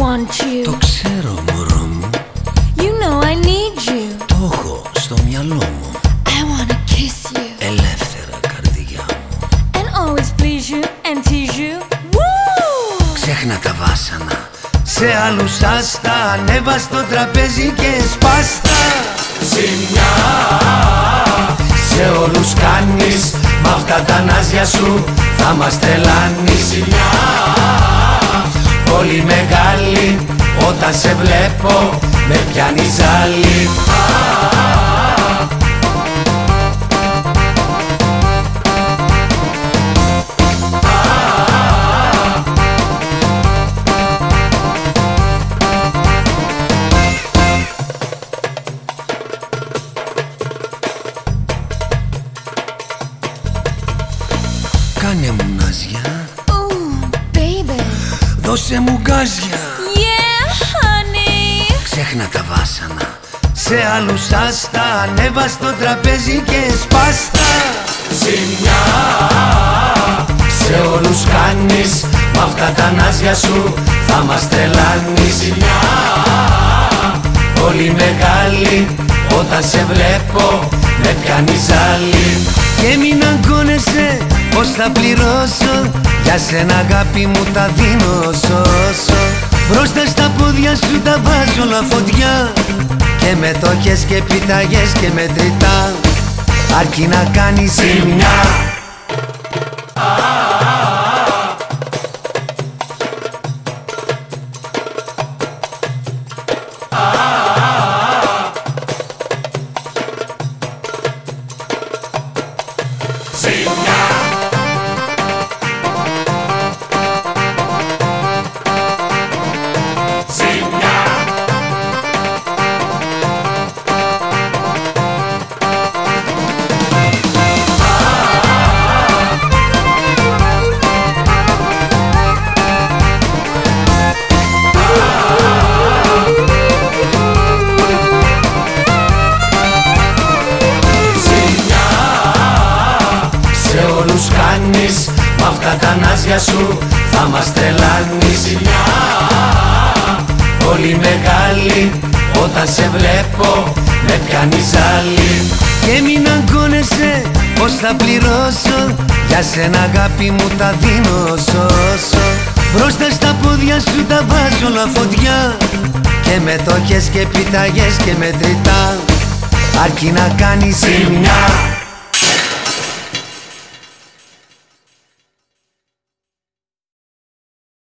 want you. Το ξέρω μωρό μου You know I need you. Το έχω στο μυαλό μου I wanna kiss you Ελεύθερα καρδιά μου and always please you and tease you. Woo! Ξέχνα τα βάσανα Σε άλλους άστα Ανέβα στο τραπέζι και σπάστα Ζημιά Σε όλους κάνεις Μ' αυτά τα νάζια σου Θα μας τρελάνεις Όταν σε βλέπω Με πιάνει ζάλι Κάνε μου ναζιά Ooh, baby. Δώσε μου γκάζια Yeah, honey. Ξέχνα τα βάσανα. Σε άλλους άστα Ανέβα στο τραπέζι και σπάστα. Ζημιά Σε όλους κάνεις Μ' αυτά τα νάζια σου Θα μας τρελάνει. Ζημιά Πολύ μεγάλη Όταν σε βλέπω Με πιάνει ζάλι. Και μην αγκώνεσαι Πως θα πληρώσω Για σένα αγάπη μου τα δίνω σώσο Μπροστά στα πόδια σου τα βάζω όλα φωτιά Και μετόχες και πιταγές και μετρητά Αρκεί να κάνεις ζημιά κάνεις Μ' αυτά τα νάζια σου Θα μας τρελάνεις. Ζημιά Πολύ μεγάλη Όταν σε βλέπω Με πιάνεις ζάλι Και μην αγκώνεσαι Πως θα πληρώσω Για σένα αγάπη μου τα δίνω σώσο Μπροστά στα πόδια σου τα βάζω όλα φωτιά Και μετόχες και πιταγές και μετρητά Αρκεί να κάνεις ζημιά